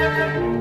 Música